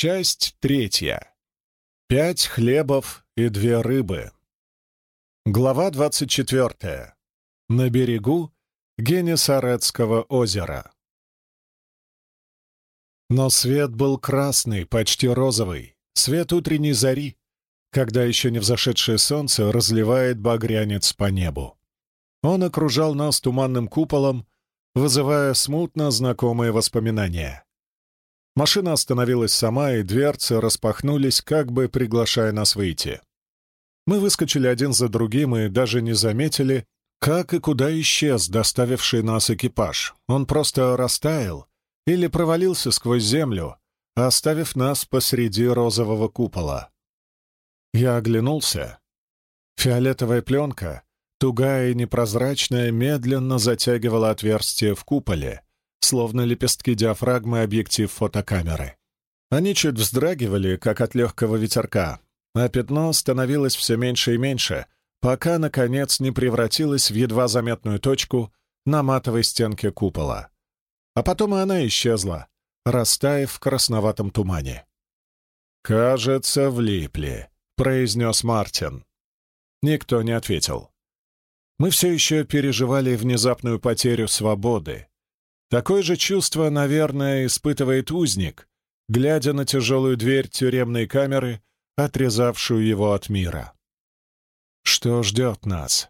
Часть третья. Пять хлебов и две рыбы. Глава двадцать четвертая. На берегу Генесарецкого озера. Но свет был красный, почти розовый, свет утренней зари, когда еще не взошедшее солнце разливает багрянец по небу. Он окружал нас туманным куполом, вызывая смутно знакомые воспоминания. Машина остановилась сама, и дверцы распахнулись, как бы приглашая нас выйти. Мы выскочили один за другим и даже не заметили, как и куда исчез доставивший нас экипаж. Он просто растаял или провалился сквозь землю, оставив нас посреди розового купола. Я оглянулся. Фиолетовая пленка, тугая и непрозрачная, медленно затягивала отверстие в куполе — словно лепестки диафрагмы объектив фотокамеры. Они чуть вздрагивали, как от легкого ветерка, а пятно становилось все меньше и меньше, пока, наконец, не превратилось в едва заметную точку на матовой стенке купола. А потом и она исчезла, растаяв в красноватом тумане. «Кажется, влипли», — произнес Мартин. Никто не ответил. Мы все еще переживали внезапную потерю свободы, Такое же чувство, наверное, испытывает узник, глядя на тяжелую дверь тюремной камеры, отрезавшую его от мира. Что ждет нас?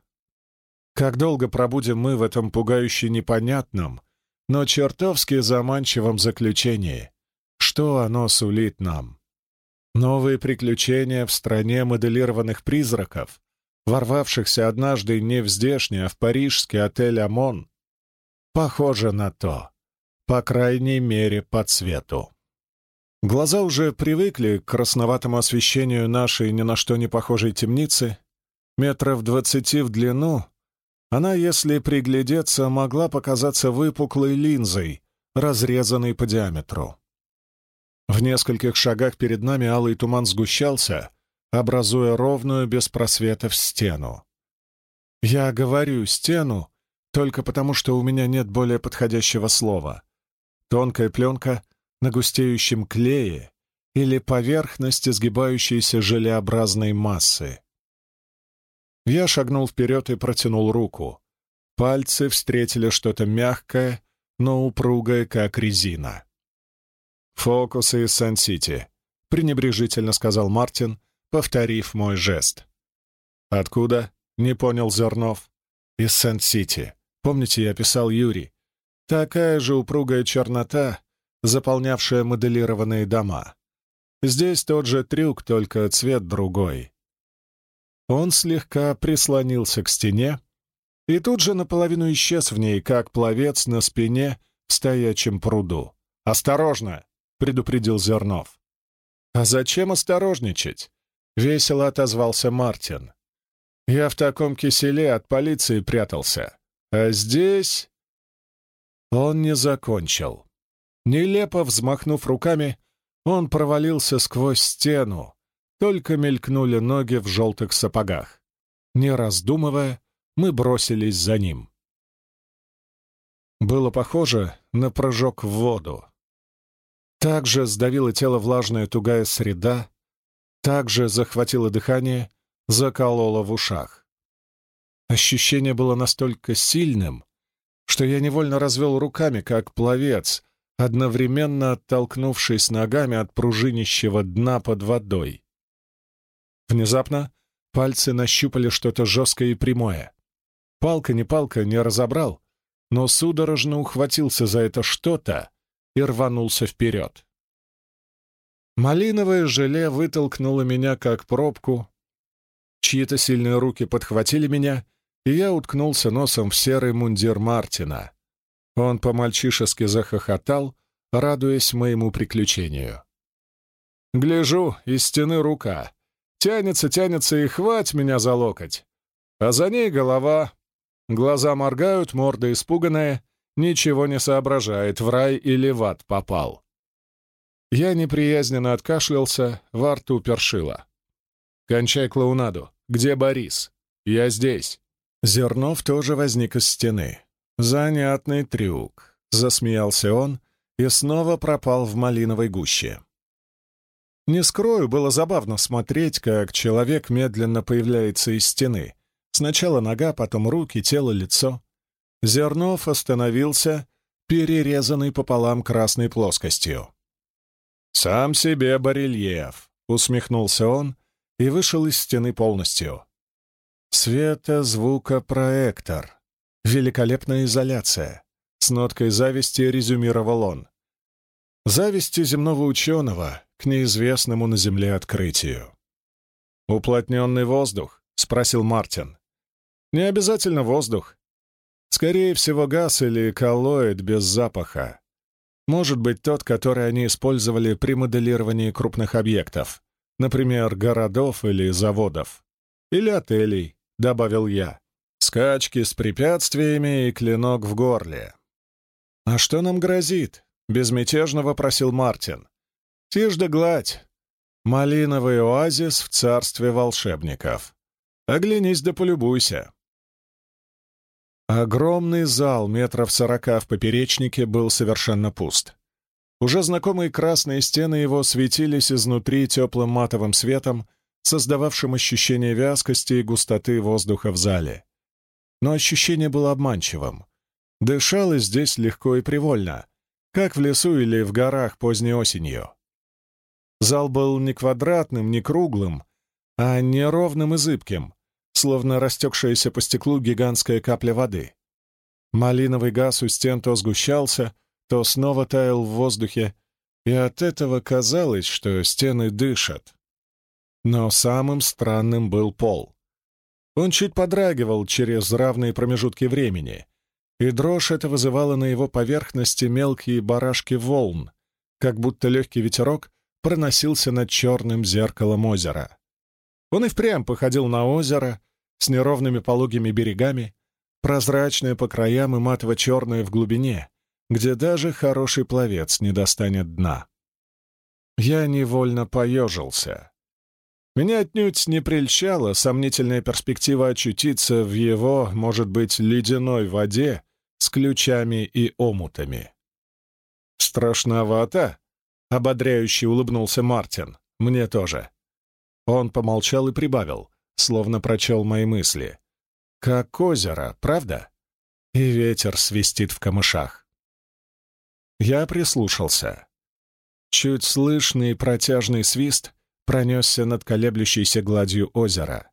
Как долго пробудем мы в этом пугающе непонятном, но чертовски заманчивом заключении? Что оно сулит нам? Новые приключения в стране моделированных призраков, ворвавшихся однажды не в здешний, а в парижский отель «Амон», Похоже на то. По крайней мере, по цвету. Глаза уже привыкли к красноватому освещению нашей ни на что не похожей темницы. Метров двадцати в длину она, если приглядеться, могла показаться выпуклой линзой, разрезанной по диаметру. В нескольких шагах перед нами алый туман сгущался, образуя ровную без просветов стену. Я говорю «стену», только потому, что у меня нет более подходящего слова. Тонкая пленка на густеющем клее или поверхность изгибающейся желеобразной массы. Я шагнул вперед и протянул руку. Пальцы встретили что-то мягкое, но упругое, как резина. «Фокусы из Сан-Сити», — пренебрежительно сказал Мартин, повторив мой жест. «Откуда?» — не понял Зернов. «Из Сан-Сити. Помните, я писал Юрий? Такая же упругая чернота, заполнявшая моделированные дома. Здесь тот же трюк, только цвет другой. Он слегка прислонился к стене и тут же наполовину исчез в ней, как пловец на спине в стоячем пруду. «Осторожно!» — предупредил Зернов. «А зачем осторожничать?» — весело отозвался Мартин. «Я в таком киселе от полиции прятался. А здесь... Он не закончил. Нелепо взмахнув руками, он провалился сквозь стену, только мелькнули ноги в желтых сапогах. Не раздумывая, мы бросились за ним. Было похоже на прыжок в воду. Так же сдавило тело влажная тугая среда, так же захватило дыхание, закололо в ушах. Ощущение было настолько сильным, что я невольно развел руками, как пловец, одновременно оттолкнувшись ногами от пружинищего дна под водой. Внезапно пальцы нащупали что-то жесткое и прямое. Палка не палка, не разобрал, но судорожно ухватился за это что-то и рванулся вперед. Малиновое желе вытолкнуло меня, как пробку. Чьи-то сильные руки подхватили меня — и я уткнулся носом в серый мундир Мартина. Он по-мальчишески захохотал, радуясь моему приключению. Гляжу, из стены рука. Тянется, тянется и хвать меня за локоть. А за ней голова. Глаза моргают, морда испуганная, ничего не соображает, в рай или в ад попал. Я неприязненно откашлялся, во рту першило. «Кончай клоунаду. Где Борис? Я здесь». Зернов тоже возник из стены. «Занятный трюк», — засмеялся он и снова пропал в малиновой гуще. Не скрою, было забавно смотреть, как человек медленно появляется из стены. Сначала нога, потом руки, тело, лицо. Зернов остановился, перерезанный пополам красной плоскостью. «Сам себе барельеф», — усмехнулся он и вышел из стены полностью. «Светозвукопроектор. Великолепная изоляция», — с ноткой зависти резюмировал он. «Зависти земного ученого к неизвестному на Земле открытию». «Уплотненный воздух?» — спросил Мартин. «Не обязательно воздух. Скорее всего, газ или коллоид без запаха. Может быть, тот, который они использовали при моделировании крупных объектов, например, городов или заводов. Или отелей, — добавил я. Скачки с препятствиями и клинок в горле. «А что нам грозит?» — безмятежно вопросил Мартин. «Тишь да гладь. Малиновый оазис в царстве волшебников. Оглянись да полюбуйся». Огромный зал метров сорока в поперечнике был совершенно пуст. Уже знакомые красные стены его светились изнутри теплым матовым светом, создававшим ощущение вязкости и густоты воздуха в зале. Но ощущение было обманчивым. Дышалось здесь легко и привольно, как в лесу или в горах поздней осенью. Зал был не квадратным, не круглым, а неровным и зыбким, словно растекшаяся по стеклу гигантская капля воды. Малиновый газ у стен то сгущался, то снова таял в воздухе, и от этого казалось, что стены дышат. Но самым странным был пол. Он чуть подрагивал через равные промежутки времени, и дрожь это вызывала на его поверхности мелкие барашки волн, как будто легкий ветерок проносился над черным зеркалом озера. Он и впрямь походил на озеро, с неровными пологими берегами, прозрачное по краям и матово-черное в глубине, где даже хороший пловец не достанет дна. Я невольно поежился. Меня отнюдь не прельщала сомнительная перспектива очутиться в его, может быть, ледяной воде с ключами и омутами. «Страшновато?» — ободряюще улыбнулся Мартин. «Мне тоже». Он помолчал и прибавил словно прочел мои мысли. «Как озеро, правда?» И ветер свистит в камышах. Я прислушался. Чуть слышный протяжный свист пронесся над колеблющейся гладью озера.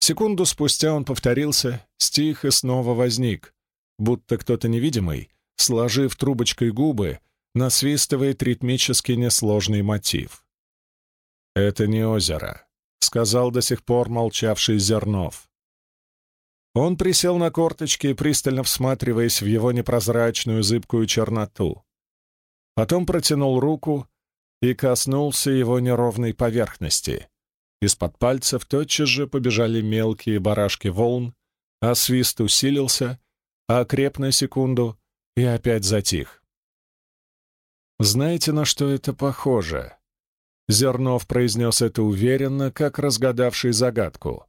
Секунду спустя он повторился, стих и снова возник, будто кто-то невидимый, сложив трубочкой губы, насвистывает ритмически несложный мотив. Это не озеро сказал до сих пор молчавший Зернов. Он присел на корточки, пристально всматриваясь в его непрозрачную зыбкую черноту. Потом протянул руку и коснулся его неровной поверхности. Из-под пальцев тотчас же побежали мелкие барашки волн, а свист усилился, а креп на секунду и опять затих. Знаете, на что это похоже? Зернов произнес это уверенно, как разгадавший загадку.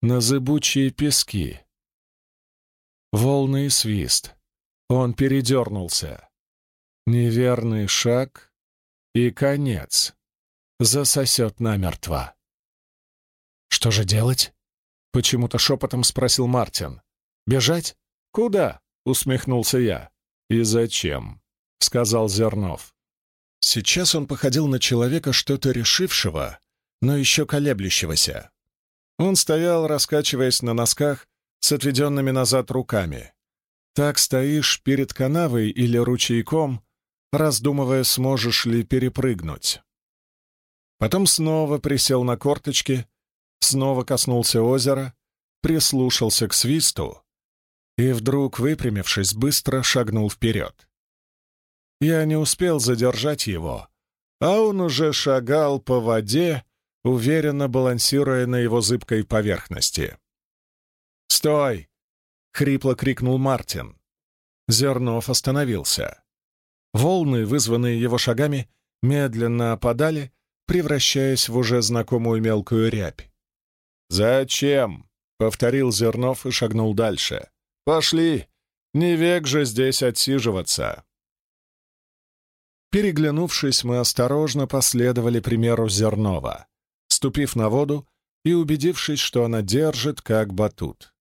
На зыбучие пески. Волны и свист. Он передернулся. Неверный шаг и конец. Засосет намертво. «Что же делать?» — почему-то шепотом спросил Мартин. «Бежать? Куда?» — усмехнулся я. «И зачем?» — сказал Зернов. Сейчас он походил на человека, что-то решившего, но еще колеблющегося. Он стоял, раскачиваясь на носках с отведенными назад руками. Так стоишь перед канавой или ручейком, раздумывая, сможешь ли перепрыгнуть. Потом снова присел на корточки, снова коснулся озера, прислушался к свисту и вдруг, выпрямившись, быстро шагнул вперед. Я не успел задержать его, а он уже шагал по воде, уверенно балансируя на его зыбкой поверхности. «Стой!» — хрипло крикнул Мартин. Зернов остановился. Волны, вызванные его шагами, медленно опадали, превращаясь в уже знакомую мелкую рябь. «Зачем?» — повторил Зернов и шагнул дальше. «Пошли! Не век же здесь отсиживаться!» Переглянувшись, мы осторожно последовали примеру Зернова, ступив на воду и убедившись, что она держит как батут.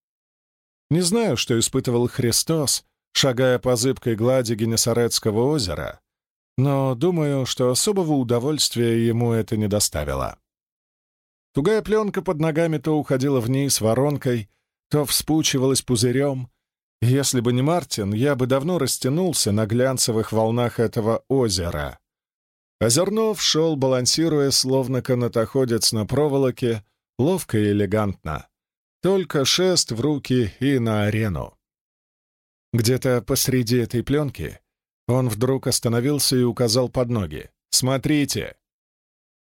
Не знаю, что испытывал Христос, шагая по зыбкой глади Генесарецкого озера, но думаю, что особого удовольствия ему это не доставило. Тугая пленка под ногами то уходила вниз воронкой, то вспучивалась пузырем. Если бы не Мартин, я бы давно растянулся на глянцевых волнах этого озера. Озернов шел, балансируя, словно канатоходец на проволоке, ловко и элегантно. Только шест в руки и на арену. Где-то посреди этой пленки он вдруг остановился и указал под ноги. «Смотрите!»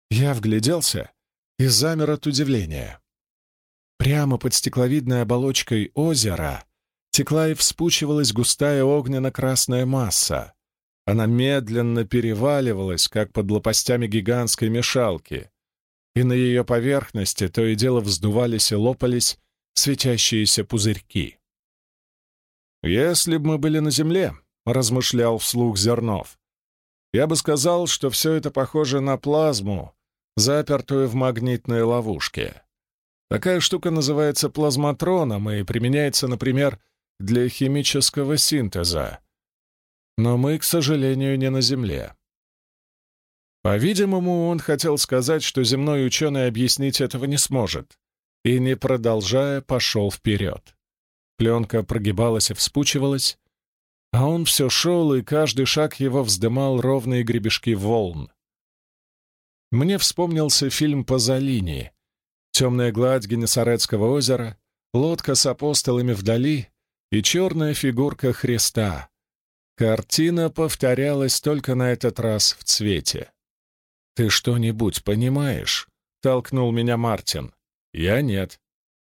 Я вгляделся и замер от удивления. Прямо под стекловидной оболочкой озера текла и вспучивалась густая огненно-красная масса. Она медленно переваливалась, как под лопастями гигантской мешалки, и на ее поверхности то и дело вздувались и лопались светящиеся пузырьки. «Если бы мы были на Земле», — размышлял вслух Зернов, «я бы сказал, что все это похоже на плазму, запертую в магнитной ловушке. Такая штука называется плазматроном и применяется, например, для химического синтеза. Но мы, к сожалению, не на Земле. По-видимому, он хотел сказать, что земной ученый объяснить этого не сможет, и, не продолжая, пошел вперед. Пленка прогибалась и вспучивалась, а он все шел, и каждый шаг его вздымал ровные гребешки волн. Мне вспомнился фильм «Пазолини», темная гладь Генесарецкого озера, лодка с апостолами вдали и черная фигурка Христа. Картина повторялась только на этот раз в цвете. «Ты что-нибудь понимаешь?» — толкнул меня Мартин. «Я нет.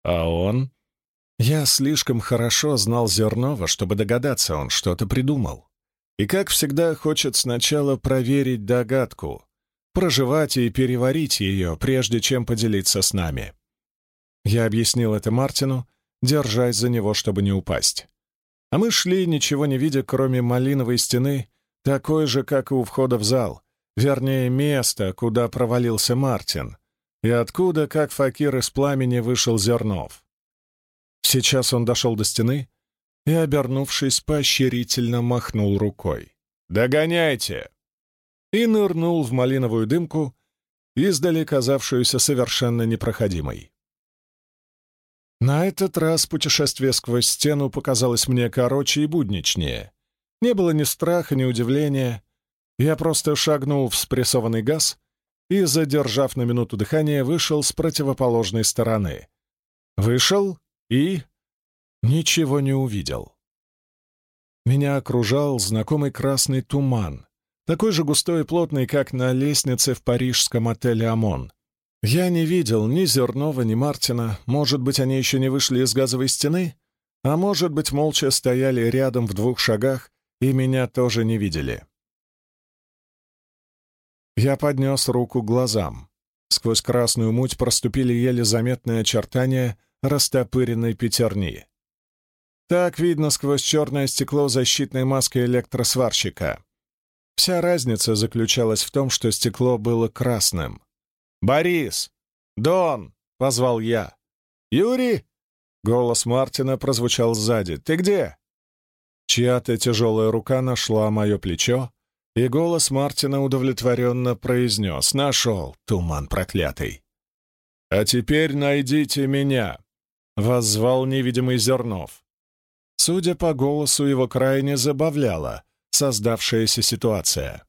А он?» Я слишком хорошо знал Зернова, чтобы догадаться, он что-то придумал. И, как всегда, хочет сначала проверить догадку, проживать и переварить ее, прежде чем поделиться с нами. Я объяснил это Мартину, держась за него, чтобы не упасть. А мы шли, ничего не видя, кроме малиновой стены, такой же, как и у входа в зал, вернее, место, куда провалился Мартин, и откуда, как факир из пламени, вышел Зернов. Сейчас он дошел до стены и, обернувшись, поощрительно махнул рукой. «Догоняйте!» и нырнул в малиновую дымку, издали казавшуюся совершенно непроходимой. На этот раз путешествие сквозь стену показалось мне короче и будничнее. Не было ни страха, ни удивления. Я просто шагнул в спрессованный газ и, задержав на минуту дыхание, вышел с противоположной стороны. Вышел и... ничего не увидел. Меня окружал знакомый красный туман, такой же густой и плотный, как на лестнице в парижском отеле «Амон». Я не видел ни Зернова, ни Мартина. Может быть, они еще не вышли из газовой стены? А может быть, молча стояли рядом в двух шагах и меня тоже не видели. Я поднес руку к глазам. Сквозь красную муть проступили еле заметные очертания растопыренной пятерни. Так видно сквозь черное стекло защитной маски электросварщика. Вся разница заключалась в том, что стекло было красным. «Борис! Дон!» — позвал я. «Юрий!» — голос Мартина прозвучал сзади. «Ты где?» Чья-то тяжелая рука нашла мое плечо, и голос Мартина удовлетворенно произнес «Нашел, туман проклятый!» «А теперь найдите меня!» — воззвал невидимый Зернов. Судя по голосу, его крайне забавляло, создавшаяся ситуация.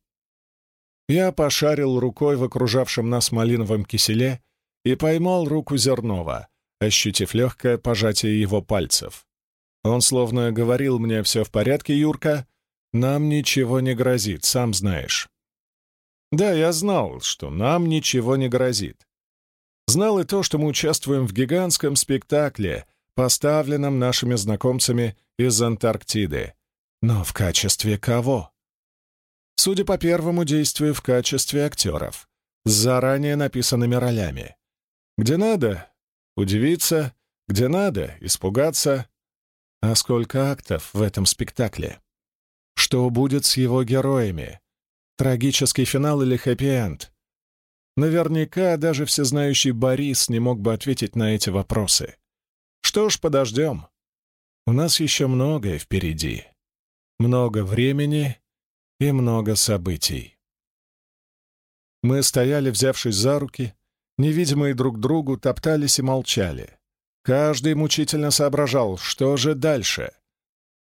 Я пошарил рукой в окружавшем нас малиновом киселе и поймал руку Зернова, ощутив легкое пожатие его пальцев. Он словно говорил мне «все в порядке, Юрка, нам ничего не грозит, сам знаешь». Да, я знал, что нам ничего не грозит. Знал и то, что мы участвуем в гигантском спектакле, поставленном нашими знакомцами из Антарктиды, но в качестве кого? Судя по первому действию, в качестве актеров, с заранее написанными ролями. Где надо — удивиться, где надо — испугаться. А сколько актов в этом спектакле? Что будет с его героями? Трагический финал или хэппи-энд? Наверняка даже всезнающий Борис не мог бы ответить на эти вопросы. Что ж, подождем. У нас еще многое впереди. Много времени и много событий. Мы стояли, взявшись за руки, невидимые друг другу, топтались и молчали. Каждый мучительно соображал, что же дальше.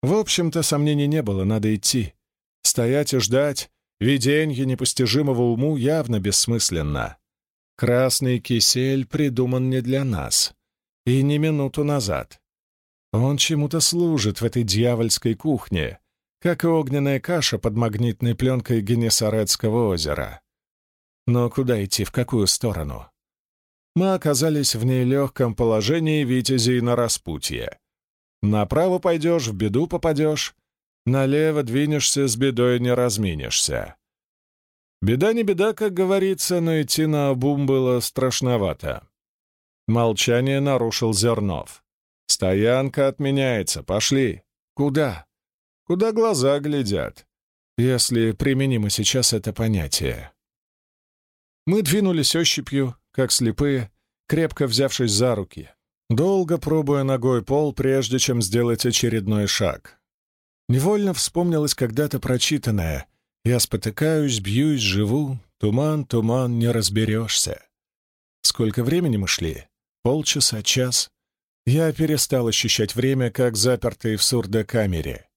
В общем-то, сомнений не было, надо идти. Стоять и ждать, виденье непостижимого уму явно бессмысленно. Красный кисель придуман не для нас. И не минуту назад. Он чему-то служит в этой дьявольской кухне, как и огненная каша под магнитной пленкой Генесарецкого озера. Но куда идти, в какую сторону? Мы оказались в нелегком положении витязей на распутье. Направо пойдешь, в беду попадешь, налево двинешься, с бедой не разминешься. Беда не беда, как говорится, но идти на обум было страшновато. Молчание нарушил Зернов. «Стоянка отменяется, пошли». «Куда?» «Куда глаза глядят, если применимо сейчас это понятие». Мы двинулись ощупью, как слепые, крепко взявшись за руки, долго пробуя ногой пол, прежде чем сделать очередной шаг. Невольно вспомнилось когда-то прочитанное «Я спотыкаюсь, бьюсь, живу, туман, туман, не разберешься». Сколько времени мы шли? Полчаса, час? Я перестал ощущать время, как запертый в сурдокамере.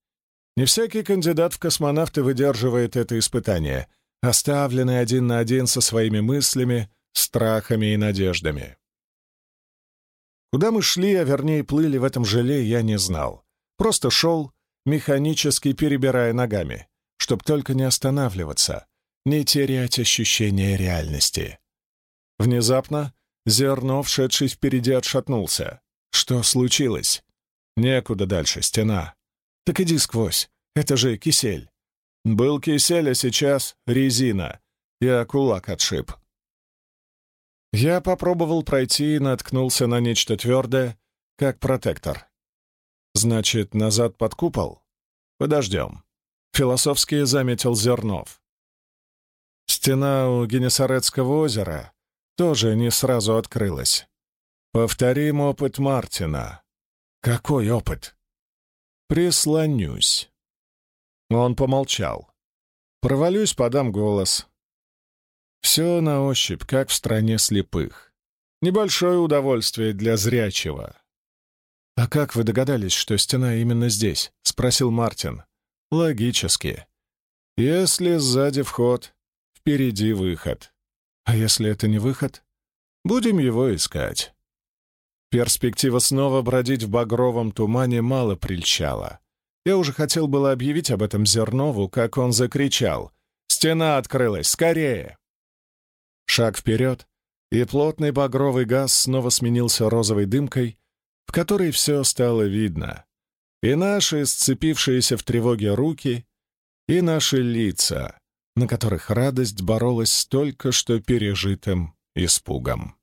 Не всякий кандидат в космонавты выдерживает это испытание, оставленный один на один со своими мыслями, страхами и надеждами. Куда мы шли, а вернее плыли в этом желе, я не знал. Просто шел, механически перебирая ногами, чтоб только не останавливаться, не терять ощущение реальности. Внезапно Зерно, вшедший впереди, отшатнулся. Что случилось? Некуда дальше, стена. Так иди сквозь, это же кисель. Был кисель, а сейчас резина. Я кулак отшиб. Я попробовал пройти и наткнулся на нечто твердое, как протектор. Значит, назад под купол? Подождем. Философски заметил Зернов. Стена у Генесарецкого озера тоже не сразу открылась. Повторим опыт Мартина. Какой опыт? Прислонюсь. Он помолчал. Провалюсь, подам голос. Все на ощупь, как в стране слепых. Небольшое удовольствие для зрячего. «А как вы догадались, что стена именно здесь?» — спросил Мартин. «Логически. Если сзади вход, впереди выход. А если это не выход? Будем его искать». Перспектива снова бродить в багровом тумане мало прельщала. Я уже хотел было объявить об этом Зернову, как он закричал. «Стена открылась! Скорее!» Шаг вперед, и плотный багровый газ снова сменился розовой дымкой, в которой все стало видно. И наши сцепившиеся в тревоге руки, и наши лица, на которых радость боролась с только что пережитым испугом.